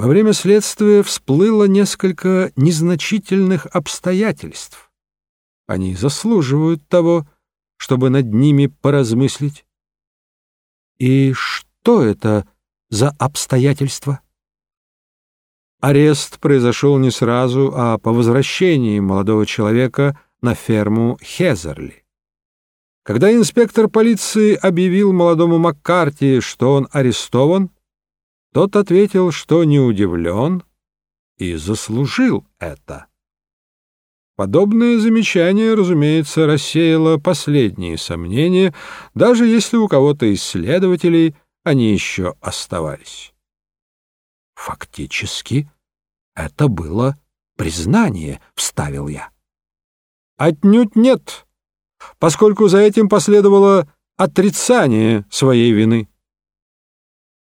Во время следствия всплыло несколько незначительных обстоятельств. Они заслуживают того, чтобы над ними поразмыслить. И что это за обстоятельства? Арест произошел не сразу, а по возвращении молодого человека на ферму Хезерли. Когда инспектор полиции объявил молодому Маккарти, что он арестован, тот ответил, что не удивлен и заслужил это. Подобное замечание, разумеется, рассеяло последние сомнения, даже если у кого-то из следователей они еще оставались. Фактически, это было признание, — вставил я. Отнюдь нет, поскольку за этим последовало отрицание своей вины.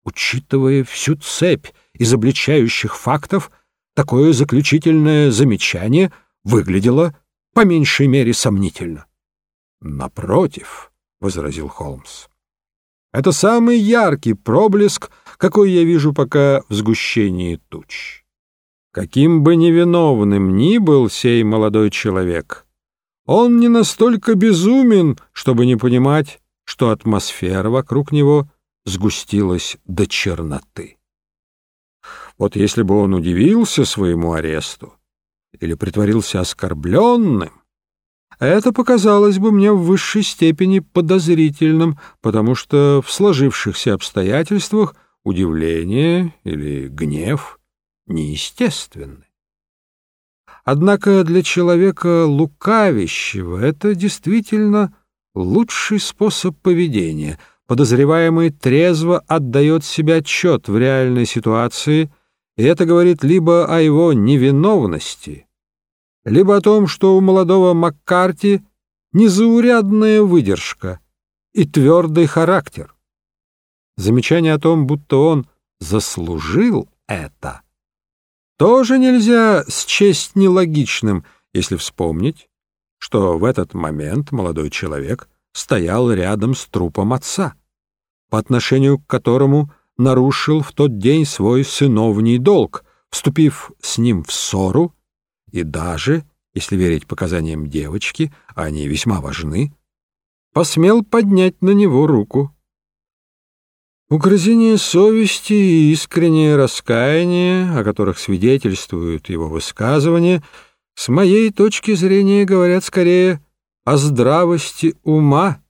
Учитывая всю цепь изобличающих фактов, такое заключительное замечание выглядело по меньшей мере сомнительно. «Напротив», — возразил Холмс, — «это самый яркий проблеск, какой я вижу пока в сгущении туч. Каким бы невиновным ни был сей молодой человек, он не настолько безумен, чтобы не понимать, что атмосфера вокруг него сгустилась до черноты. Вот если бы он удивился своему аресту или притворился оскорбленным, это показалось бы мне в высшей степени подозрительным, потому что в сложившихся обстоятельствах удивление или гнев неестественны. Однако для человека лукавящего это действительно лучший способ поведения — подозреваемый трезво отдает себе отчет в реальной ситуации, и это говорит либо о его невиновности, либо о том, что у молодого Маккарти незаурядная выдержка и твердый характер. Замечание о том, будто он заслужил это, тоже нельзя счесть нелогичным, если вспомнить, что в этот момент молодой человек — стоял рядом с трупом отца, по отношению к которому нарушил в тот день свой сыновний долг, вступив с ним в ссору, и даже, если верить показаниям девочки, они весьма важны, посмел поднять на него руку. Угрызение совести и искреннее раскаяние, о которых свидетельствуют его высказывания, с моей точки зрения говорят скорее о здравости ума,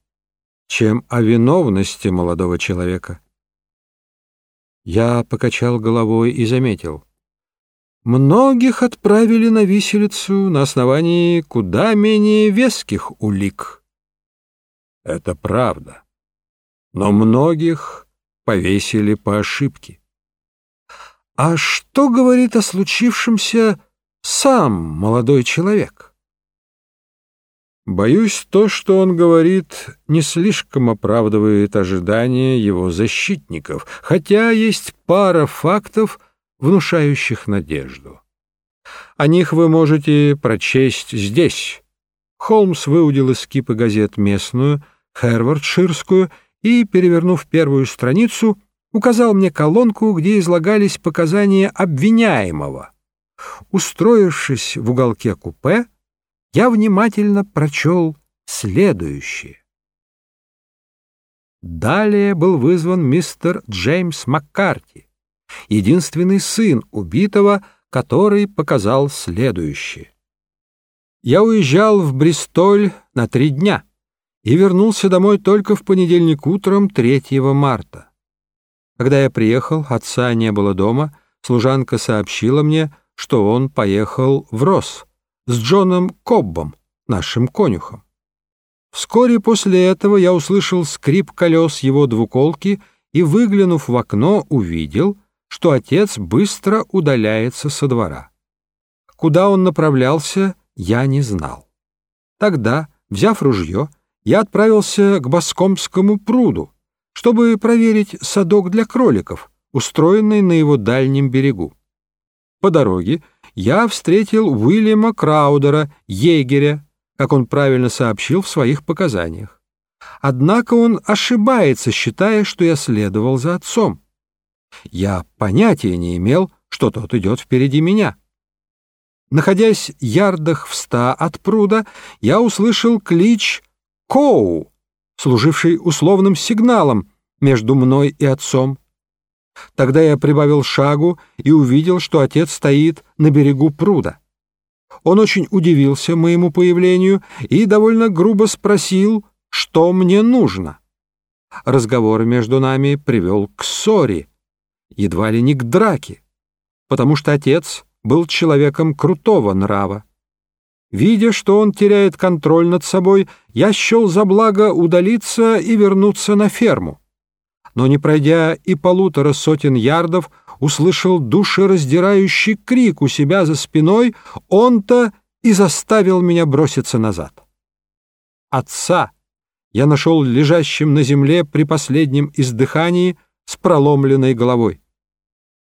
чем о виновности молодого человека. Я покачал головой и заметил. Многих отправили на виселицу на основании куда менее веских улик. Это правда. Но многих повесили по ошибке. А что говорит о случившемся сам молодой человек? Боюсь, то, что он говорит, не слишком оправдывает ожидания его защитников, хотя есть пара фактов, внушающих надежду. О них вы можете прочесть здесь. Холмс выудил из кипы газет местную, Хервардширскую, и, перевернув первую страницу, указал мне колонку, где излагались показания обвиняемого. Устроившись в уголке купе, я внимательно прочел следующее. Далее был вызван мистер Джеймс Маккарти, единственный сын убитого, который показал следующее. Я уезжал в Бристоль на три дня и вернулся домой только в понедельник утром 3 марта. Когда я приехал, отца не было дома, служанка сообщила мне, что он поехал в Росс, с Джоном Коббом, нашим конюхом. Вскоре после этого я услышал скрип колес его двуколки и, выглянув в окно, увидел, что отец быстро удаляется со двора. Куда он направлялся, я не знал. Тогда, взяв ружье, я отправился к Баскомскому пруду, чтобы проверить садок для кроликов, устроенный на его дальнем берегу. По дороге я встретил Уильяма Краудера, егеря, как он правильно сообщил в своих показаниях. Однако он ошибается, считая, что я следовал за отцом. Я понятия не имел, что тот идет впереди меня. Находясь ярдах в ста от пруда, я услышал клич «Коу», служивший условным сигналом между мной и отцом. Тогда я прибавил шагу и увидел, что отец стоит на берегу пруда. Он очень удивился моему появлению и довольно грубо спросил, что мне нужно. Разговор между нами привел к ссоре, едва ли не к драке, потому что отец был человеком крутого нрава. Видя, что он теряет контроль над собой, я счел за благо удалиться и вернуться на ферму. Но, не пройдя и полутора сотен ярдов, услышал душераздирающий крик у себя за спиной, он-то и заставил меня броситься назад. Отца я нашел лежащим на земле при последнем издыхании с проломленной головой.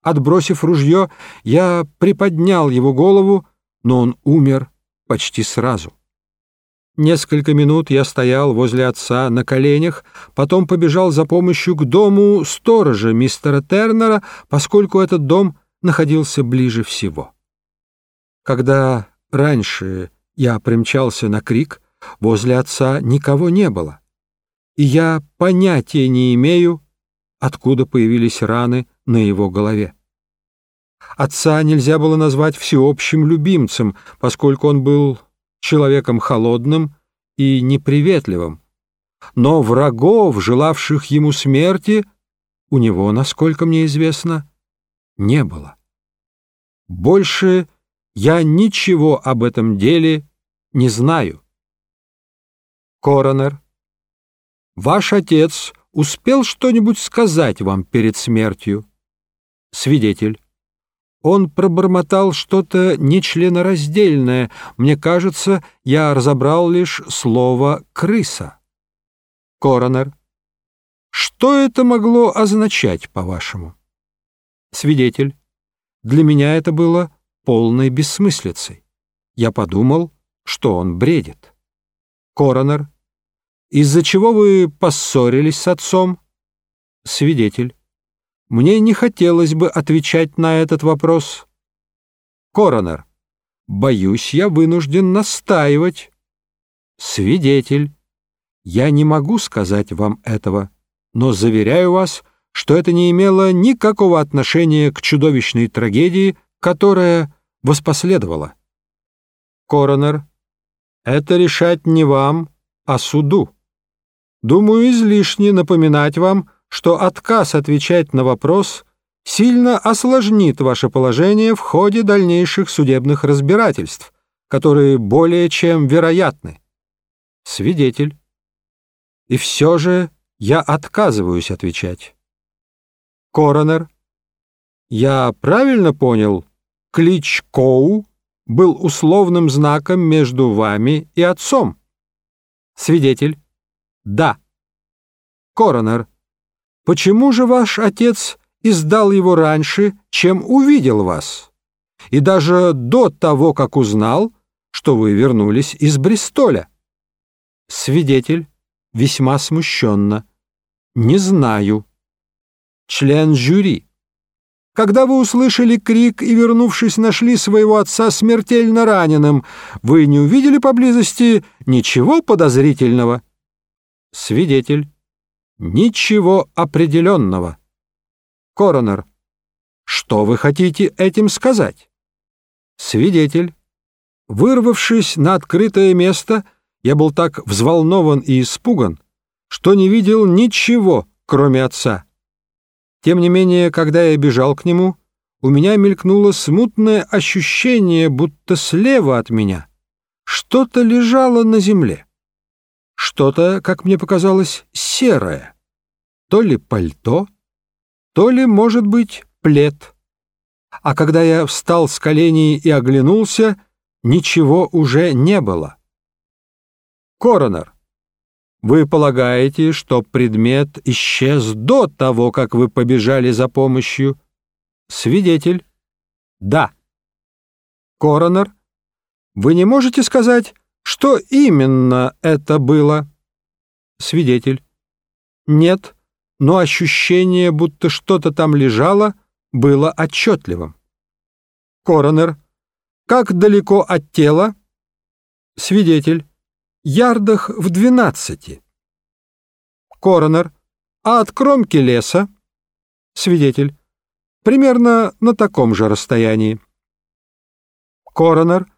Отбросив ружье, я приподнял его голову, но он умер почти сразу. Несколько минут я стоял возле отца на коленях, потом побежал за помощью к дому сторожа мистера Тернера, поскольку этот дом находился ближе всего. Когда раньше я примчался на крик, возле отца никого не было, и я понятия не имею, откуда появились раны на его голове. Отца нельзя было назвать всеобщим любимцем, поскольку он был человеком холодным и неприветливым. Но врагов, желавших ему смерти, у него, насколько мне известно, не было. Больше я ничего об этом деле не знаю. Коронер, ваш отец успел что-нибудь сказать вам перед смертью? Свидетель. Он пробормотал что-то нечленораздельное. Мне кажется, я разобрал лишь слово «крыса». Коронер. Что это могло означать, по-вашему? Свидетель. Для меня это было полной бессмыслицей. Я подумал, что он бредит. Коронер. Из-за чего вы поссорились с отцом? Свидетель. Мне не хотелось бы отвечать на этот вопрос. Коронер. Боюсь, я вынужден настаивать. Свидетель. Я не могу сказать вам этого, но заверяю вас, что это не имело никакого отношения к чудовищной трагедии, которая воспоследовала. Коронер. Это решать не вам, а суду. Думаю, излишне напоминать вам, что отказ отвечать на вопрос сильно осложнит ваше положение в ходе дальнейших судебных разбирательств, которые более чем вероятны. Свидетель. И все же я отказываюсь отвечать. Коронер. Я правильно понял, клич Коу был условным знаком между вами и отцом? Свидетель. Да. Коронер. Почему же ваш отец издал его раньше, чем увидел вас? И даже до того, как узнал, что вы вернулись из Бристоля? Свидетель весьма смущенно. Не знаю. Член жюри. Когда вы услышали крик и, вернувшись, нашли своего отца смертельно раненым, вы не увидели поблизости ничего подозрительного? Свидетель. Ничего определенного. Коронер. Что вы хотите этим сказать? Свидетель. Вырвавшись на открытое место, я был так взволнован и испуган, что не видел ничего, кроме отца. Тем не менее, когда я бежал к нему, у меня мелькнуло смутное ощущение, будто слева от меня что-то лежало на земле что-то, как мне показалось, серое. То ли пальто, то ли, может быть, плед. А когда я встал с коленей и оглянулся, ничего уже не было. Коронер, вы полагаете, что предмет исчез до того, как вы побежали за помощью? Свидетель. Да. Коронер, вы не можете сказать, что именно это было? Свидетель. Нет, но ощущение, будто что-то там лежало, было отчетливым. Коронер. Как далеко от тела? Свидетель. Ярдах в двенадцати. Коронер. А от кромки леса? Свидетель. Примерно на таком же расстоянии. Коронер.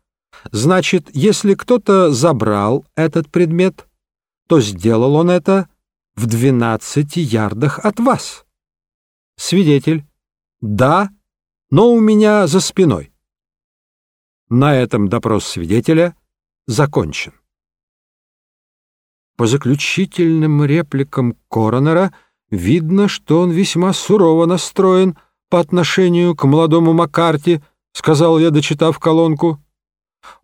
Значит, если кто-то забрал этот предмет, то сделал он это в двенадцати ярдах от вас. Свидетель. Да, но у меня за спиной. На этом допрос свидетеля закончен. По заключительным репликам коронера видно, что он весьма сурово настроен по отношению к молодому Маккарти, сказал я, дочитав колонку.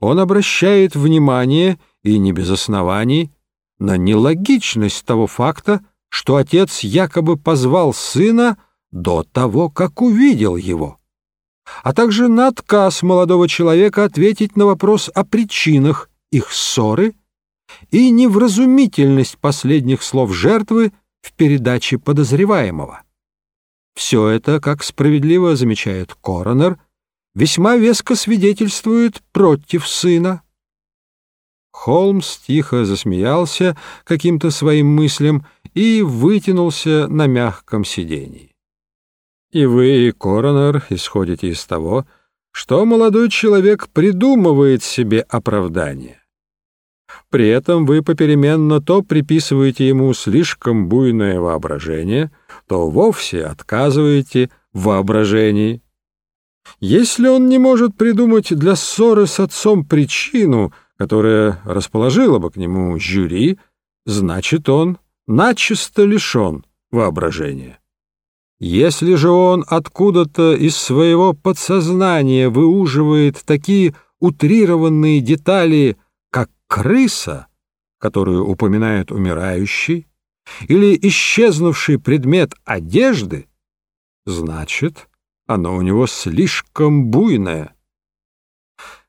Он обращает внимание, и не без оснований, на нелогичность того факта, что отец якобы позвал сына до того, как увидел его, а также на отказ молодого человека ответить на вопрос о причинах их ссоры и невразумительность последних слов жертвы в передаче подозреваемого. Все это, как справедливо замечает коронер, весьма веско свидетельствует против сына. Холмс тихо засмеялся каким-то своим мыслям и вытянулся на мягком сидении. И вы, коронер, исходите из того, что молодой человек придумывает себе оправдание. При этом вы попеременно то приписываете ему слишком буйное воображение, то вовсе отказываете в воображении. Если он не может придумать для ссоры с отцом причину, которая расположила бы к нему жюри, значит, он начисто лишен воображения. Если же он откуда-то из своего подсознания выуживает такие утрированные детали, как крыса, которую упоминает умирающий, или исчезнувший предмет одежды, значит, оно у него слишком буйное.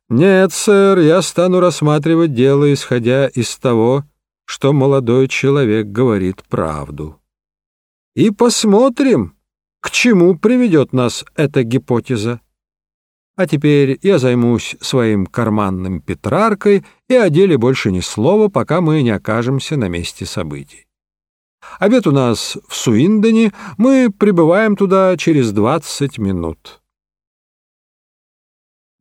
Нет, сэр, я стану рассматривать дело, исходя из того, что молодой человек говорит правду. И посмотрим, к чему приведет нас эта гипотеза. А теперь я займусь своим карманным Петраркой и о деле больше ни слова, пока мы не окажемся на месте событий. Обед у нас в Суиндоне, мы прибываем туда через двадцать минут.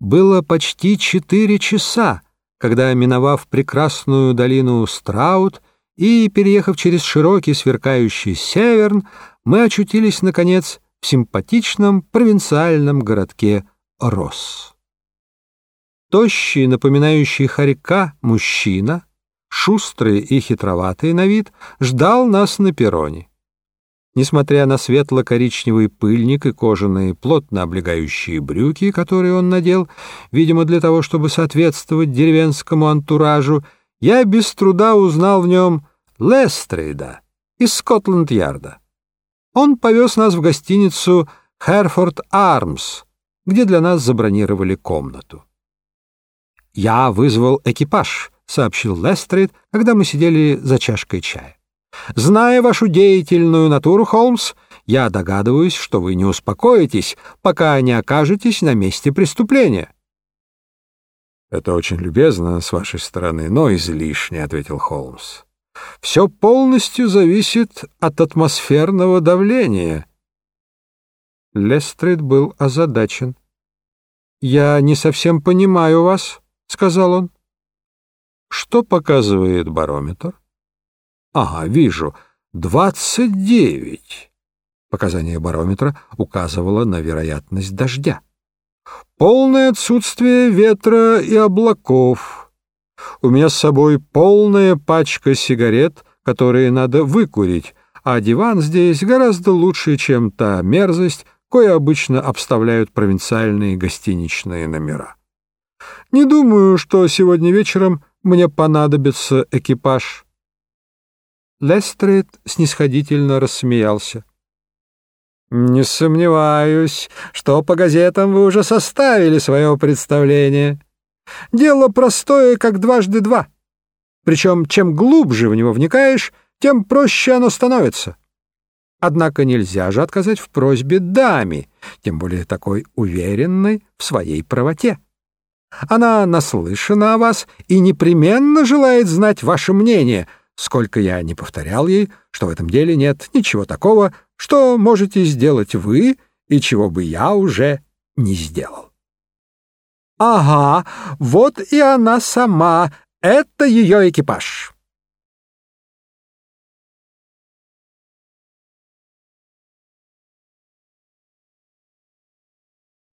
Было почти четыре часа, когда, миновав прекрасную долину Страут и переехав через широкий сверкающий северн, мы очутились, наконец, в симпатичном провинциальном городке Рос. Тощий, напоминающий хорька, мужчина, шустрый и хитроватый на вид, ждал нас на перроне. Несмотря на светло-коричневый пыльник и кожаные плотно облегающие брюки, которые он надел, видимо, для того, чтобы соответствовать деревенскому антуражу, я без труда узнал в нем Лестрейда из Скотланд-Ярда. Он повез нас в гостиницу «Херфорд Армс», где для нас забронировали комнату. «Я вызвал экипаж», — сообщил Лестрейд, когда мы сидели за чашкой чая. «Зная вашу деятельную натуру, Холмс, я догадываюсь, что вы не успокоитесь, пока не окажетесь на месте преступления». «Это очень любезно с вашей стороны, но излишне», — ответил Холмс. Все полностью зависит от атмосферного давления. Лестрейд был озадачен. «Я не совсем понимаю вас», — сказал он. «Что показывает барометр?» «Ага, вижу. Двадцать девять». Показание барометра указывало на вероятность дождя. «Полное отсутствие ветра и облаков». У меня с собой полная пачка сигарет, которые надо выкурить, а диван здесь гораздо лучше, чем та мерзость, кое обычно обставляют провинциальные гостиничные номера. Не думаю, что сегодня вечером мне понадобится экипаж. Лестрейд снисходительно рассмеялся. «Не сомневаюсь, что по газетам вы уже составили свое представление». Дело простое, как дважды два. Причем, чем глубже в него вникаешь, тем проще оно становится. Однако нельзя же отказать в просьбе даме, тем более такой уверенной в своей правоте. Она наслышана о вас и непременно желает знать ваше мнение, сколько я не повторял ей, что в этом деле нет ничего такого, что можете сделать вы и чего бы я уже не сделал. Ага, вот и она сама, это ее экипаж.